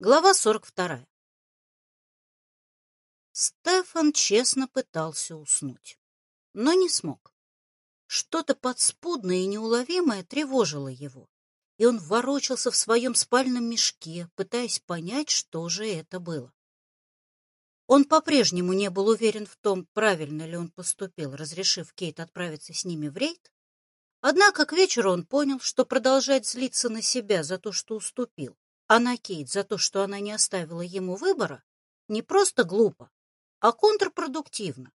Глава 42. Стефан честно пытался уснуть, но не смог. Что-то подспудное и неуловимое тревожило его, и он ворочался в своем спальном мешке, пытаясь понять, что же это было. Он по-прежнему не был уверен в том, правильно ли он поступил, разрешив Кейт отправиться с ними в рейд, однако к вечеру он понял, что продолжать злиться на себя за то, что уступил, а на Кейт за то, что она не оставила ему выбора, не просто глупо, а контрпродуктивно.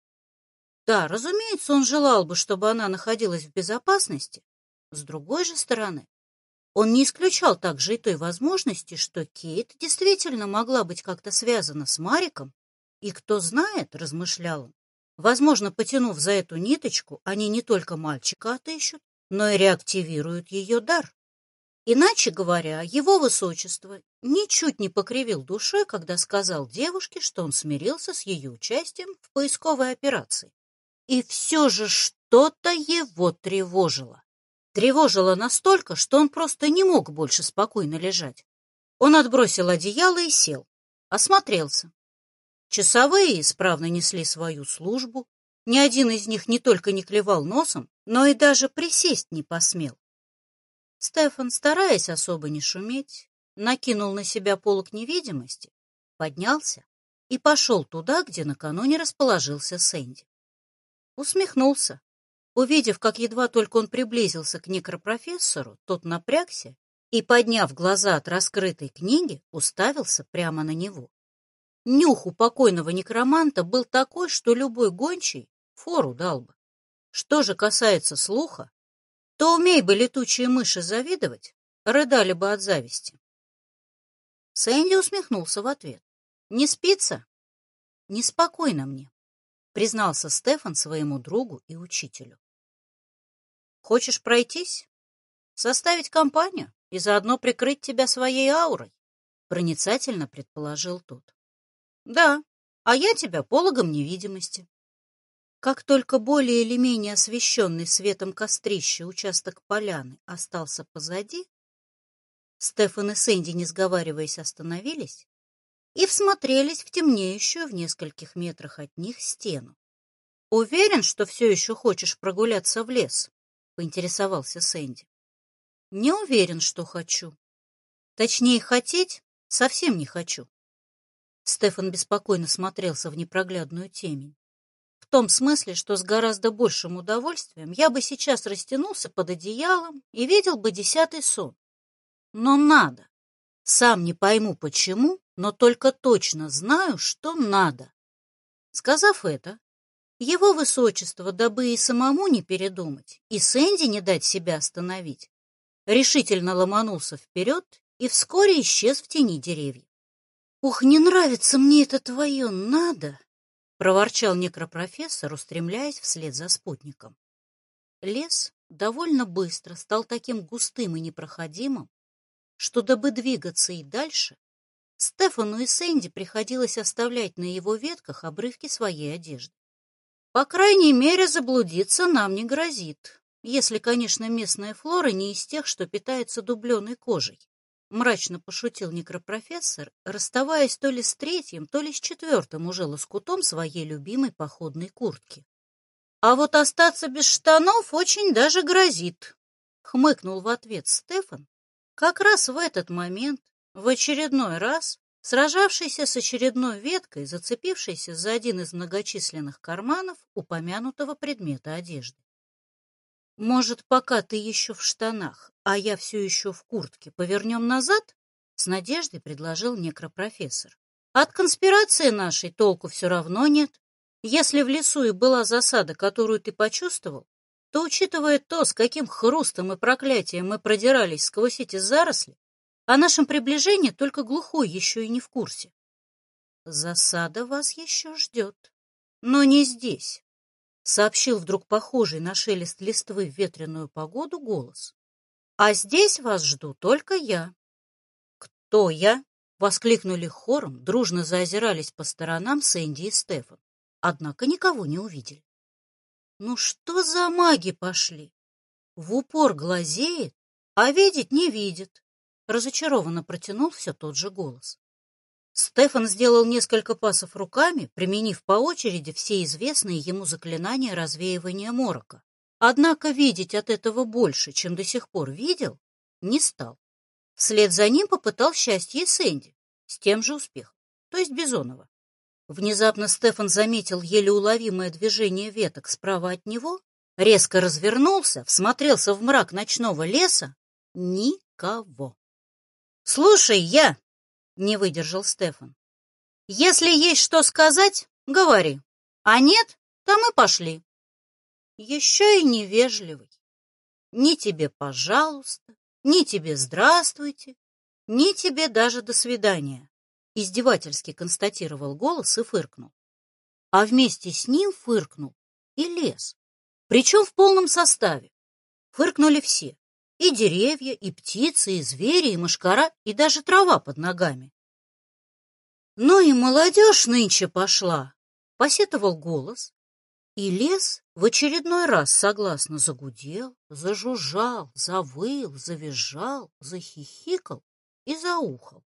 Да, разумеется, он желал бы, чтобы она находилась в безопасности. С другой же стороны, он не исключал также и той возможности, что Кейт действительно могла быть как-то связана с Мариком, и кто знает, размышлял он, возможно, потянув за эту ниточку, они не только мальчика отыщут, но и реактивируют ее дар. Иначе говоря, его высочество ничуть не покривил душой, когда сказал девушке, что он смирился с ее участием в поисковой операции. И все же что-то его тревожило. Тревожило настолько, что он просто не мог больше спокойно лежать. Он отбросил одеяло и сел, осмотрелся. Часовые исправно несли свою службу, ни один из них не только не клевал носом, но и даже присесть не посмел. Стефан, стараясь особо не шуметь, накинул на себя полок невидимости, поднялся и пошел туда, где накануне расположился Сэнди. Усмехнулся, увидев, как едва только он приблизился к некропрофессору, тот напрягся и, подняв глаза от раскрытой книги, уставился прямо на него. Нюх у покойного некроманта был такой, что любой гончий фору дал бы. Что же касается слуха, то умей бы летучие мыши завидовать, рыдали бы от зависти. Сэнди усмехнулся в ответ. «Не спится?» «Неспокойно мне», — признался Стефан своему другу и учителю. «Хочешь пройтись? Составить компанию и заодно прикрыть тебя своей аурой?» — проницательно предположил тот. «Да, а я тебя пологом невидимости. Как только более или менее освещенный светом кострища участок поляны остался позади, Стефан и Сэнди, не сговариваясь, остановились и всмотрелись в темнеющую в нескольких метрах от них стену. «Уверен, что все еще хочешь прогуляться в лес?» — поинтересовался Сэнди. «Не уверен, что хочу. Точнее, хотеть совсем не хочу». Стефан беспокойно смотрелся в непроглядную темень том смысле, что с гораздо большим удовольствием я бы сейчас растянулся под одеялом и видел бы десятый сон. Но надо. Сам не пойму почему, но только точно знаю, что надо. Сказав это, его высочество, дабы и самому не передумать, и Сэнди не дать себя остановить, решительно ломанулся вперед и вскоре исчез в тени деревьев. «Ух, не нравится мне это твое «надо», — проворчал некропрофессор, устремляясь вслед за спутником. Лес довольно быстро стал таким густым и непроходимым, что, дабы двигаться и дальше, Стефану и Сэнди приходилось оставлять на его ветках обрывки своей одежды. По крайней мере, заблудиться нам не грозит, если, конечно, местная флора не из тех, что питается дубленой кожей. Мрачно пошутил некропрофессор, расставаясь то ли с третьим, то ли с четвертым уже лоскутом своей любимой походной куртки. А вот остаться без штанов очень даже грозит, хмыкнул в ответ Стефан, как раз в этот момент, в очередной раз, сражавшийся с очередной веткой, зацепившийся за один из многочисленных карманов упомянутого предмета одежды. «Может, пока ты еще в штанах, а я все еще в куртке, повернем назад?» С надеждой предложил некропрофессор. «От конспирации нашей толку все равно нет. Если в лесу и была засада, которую ты почувствовал, то, учитывая то, с каким хрустом и проклятием мы продирались сквозь эти заросли, о нашем приближении только глухой еще и не в курсе. Засада вас еще ждет, но не здесь сообщил вдруг похожий на шелест листвы в ветреную погоду голос. «А здесь вас жду только я». «Кто я?» — воскликнули хором, дружно заозирались по сторонам Сэнди и Стефан, однако никого не увидели. «Ну что за маги пошли? В упор глазеет, а видеть не видит», — разочарованно протянул все тот же голос. Стефан сделал несколько пасов руками, применив по очереди все известные ему заклинания развеивания морока. Однако видеть от этого больше, чем до сих пор видел, не стал. Вслед за ним попытал счастье Сэнди, с тем же успехом, то есть Бизонова. Внезапно Стефан заметил еле уловимое движение веток справа от него, резко развернулся, всмотрелся в мрак ночного леса. Никого. «Слушай, я!» — не выдержал Стефан. «Если есть что сказать, говори. А нет, то мы пошли». Еще и невежливый. Ни тебе «пожалуйста», ни тебе «здравствуйте», ни тебе даже «до свидания», — издевательски констатировал голос и фыркнул. А вместе с ним фыркнул и лес, причем в полном составе. Фыркнули все. И деревья, и птицы, и звери, и мошкара, и даже трава под ногами. Ну и молодежь нынче пошла, посетовал голос, и лес в очередной раз согласно загудел, зажужжал, завыл, завизжал, захихикал и заухал.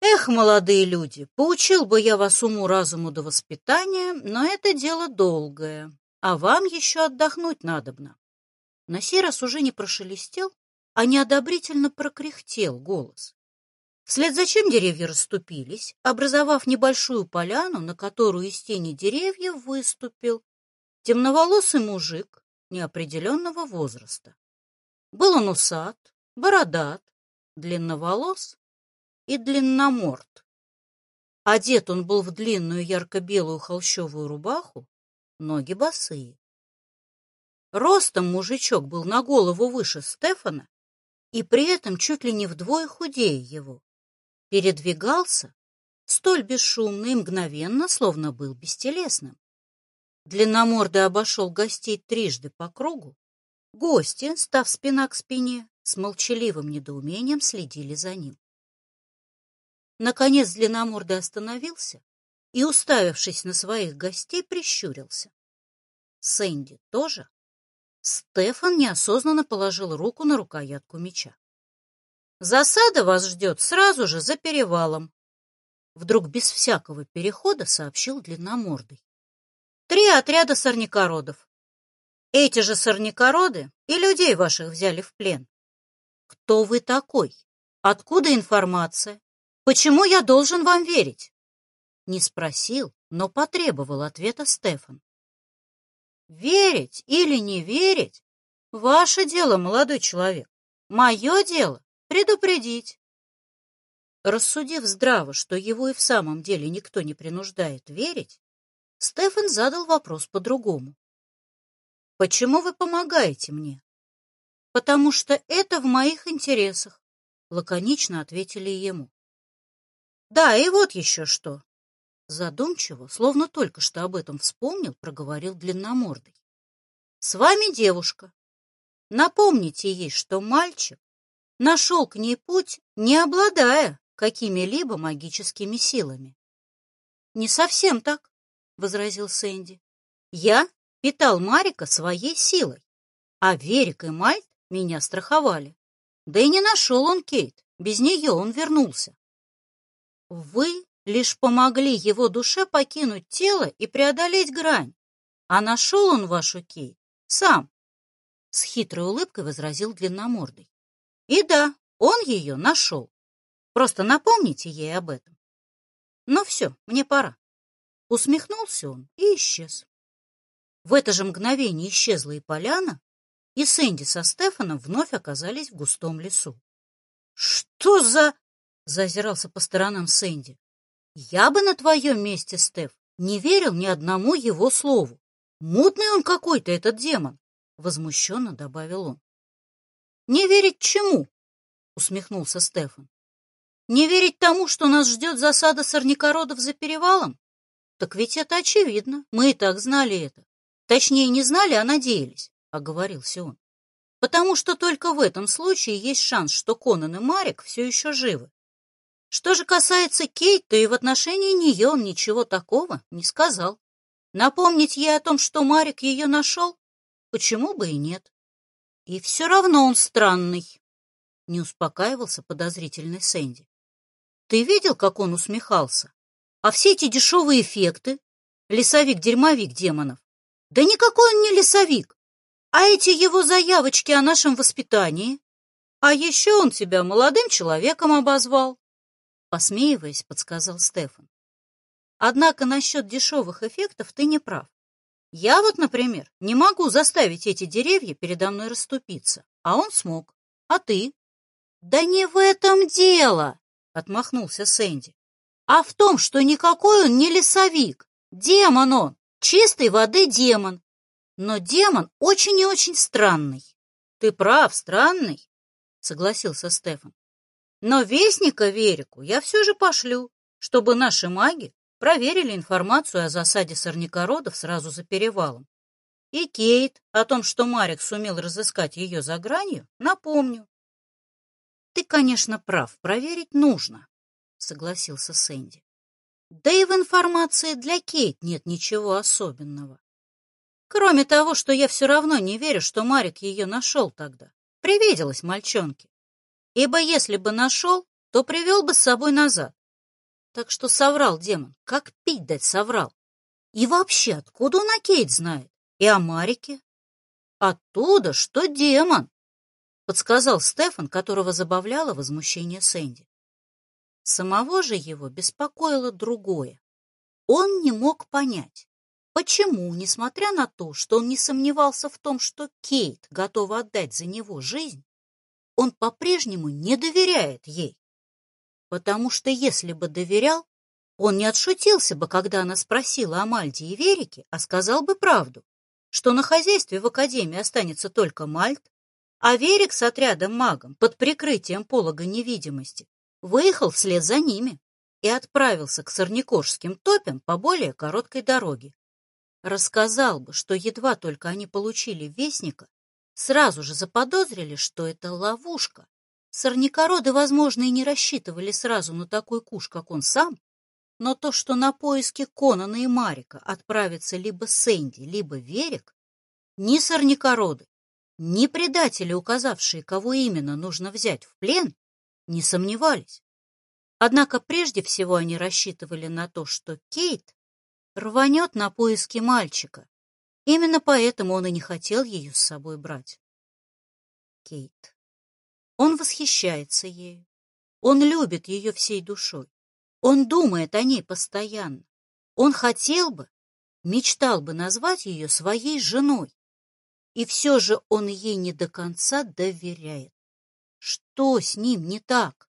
Эх, молодые люди, поучил бы я вас уму-разуму до воспитания, но это дело долгое, а вам еще отдохнуть надобно. На сей раз уже не прошелестел, а неодобрительно прокряхтел голос. Вслед за чем деревья расступились, образовав небольшую поляну, на которую из тени деревьев выступил темноволосый мужик неопределенного возраста. Был он усат, бородат, длинноволос и длинноморд. Одет он был в длинную ярко-белую холщовую рубаху, ноги босые. Ростом мужичок был на голову выше Стефана и при этом чуть ли не вдвое худее его. Передвигался столь бесшумно и мгновенно, словно был бестелесным. Длинномордый обошел гостей трижды по кругу. Гости, став спина к спине, с молчаливым недоумением следили за ним. Наконец длинномордый остановился и, уставившись на своих гостей, прищурился. Сэнди тоже Стефан неосознанно положил руку на рукоятку меча. «Засада вас ждет сразу же за перевалом», — вдруг без всякого перехода сообщил длинномордый. «Три отряда сорнякородов. Эти же сорнякороды и людей ваших взяли в плен. Кто вы такой? Откуда информация? Почему я должен вам верить?» Не спросил, но потребовал ответа Стефан. Верить или не верить — ваше дело, молодой человек. Мое дело — предупредить. Рассудив здраво, что его и в самом деле никто не принуждает верить, Стефан задал вопрос по-другому. «Почему вы помогаете мне?» «Потому что это в моих интересах», — лаконично ответили ему. «Да, и вот еще что. Задумчиво, словно только что об этом вспомнил, проговорил длинномордый. «С вами девушка. Напомните ей, что мальчик нашел к ней путь, не обладая какими-либо магическими силами». «Не совсем так», — возразил Сэнди. «Я питал Марика своей силой, а Верик и Мальт меня страховали. Да и не нашел он Кейт, без нее он вернулся». «Вы лишь помогли его душе покинуть тело и преодолеть грань. А нашел он вашу Кей сам, — с хитрой улыбкой возразил длинномордый. И да, он ее нашел. Просто напомните ей об этом. Но все, мне пора. Усмехнулся он и исчез. В это же мгновение исчезла и поляна, и Сэнди со Стефаном вновь оказались в густом лесу. — Что за... — зазирался по сторонам Сэнди. Я бы на твоем месте, Стеф, не верил ни одному его слову. Мутный он какой-то, этот демон, — возмущенно добавил он. Не верить чему? — усмехнулся Стефан. Не верить тому, что нас ждет засада сорнякородов за перевалом? Так ведь это очевидно, мы и так знали это. Точнее, не знали, а надеялись, — оговорился он. Потому что только в этом случае есть шанс, что Конан и Марик все еще живы. Что же касается Кейт, то и в отношении нее он ничего такого не сказал. Напомнить ей о том, что Марик ее нашел? Почему бы и нет? И все равно он странный, — не успокаивался подозрительный Сэнди. Ты видел, как он усмехался? А все эти дешевые эффекты? Лесовик-дерьмовик демонов. Да никакой он не лесовик. А эти его заявочки о нашем воспитании? А еще он тебя молодым человеком обозвал. Посмеиваясь, подсказал Стефан. Однако насчет дешевых эффектов ты не прав. Я вот, например, не могу заставить эти деревья передо мной расступиться, а он смог. А ты? Да не в этом дело, отмахнулся Сэнди. А в том, что никакой он не лесовик. Демон он, чистой воды демон. Но демон очень и очень странный. Ты прав, странный, согласился Стефан. Но вестника Верику я все же пошлю, чтобы наши маги проверили информацию о засаде сорнякородов сразу за перевалом. И Кейт о том, что Марик сумел разыскать ее за гранью, напомню. Ты, конечно, прав, проверить нужно, согласился Сэнди. Да и в информации для Кейт нет ничего особенного. Кроме того, что я все равно не верю, что Марик ее нашел тогда. Привиделась мальчонке ибо если бы нашел, то привел бы с собой назад. Так что соврал демон, как пить дать соврал. И вообще, откуда он о Кейт знает? И о Марике? Оттуда, что демон, подсказал Стефан, которого забавляло возмущение Сэнди. Самого же его беспокоило другое. Он не мог понять, почему, несмотря на то, что он не сомневался в том, что Кейт готова отдать за него жизнь, он по-прежнему не доверяет ей. Потому что если бы доверял, он не отшутился бы, когда она спросила о Мальде и Верике, а сказал бы правду, что на хозяйстве в Академии останется только Мальт, а Верик с отрядом магом под прикрытием полога невидимости выехал вслед за ними и отправился к Сорнякорским топям по более короткой дороге. Рассказал бы, что едва только они получили вестника, сразу же заподозрили, что это ловушка. Сорнякороды, возможно, и не рассчитывали сразу на такой куш, как он сам, но то, что на поиски Конана и Марика отправятся либо Сэнди, либо Верик, ни сорнякороды, ни предатели, указавшие, кого именно нужно взять в плен, не сомневались. Однако прежде всего они рассчитывали на то, что Кейт рванет на поиски мальчика, Именно поэтому он и не хотел ее с собой брать. Кейт. Он восхищается ею. Он любит ее всей душой. Он думает о ней постоянно. Он хотел бы, мечтал бы назвать ее своей женой. И все же он ей не до конца доверяет. Что с ним не так?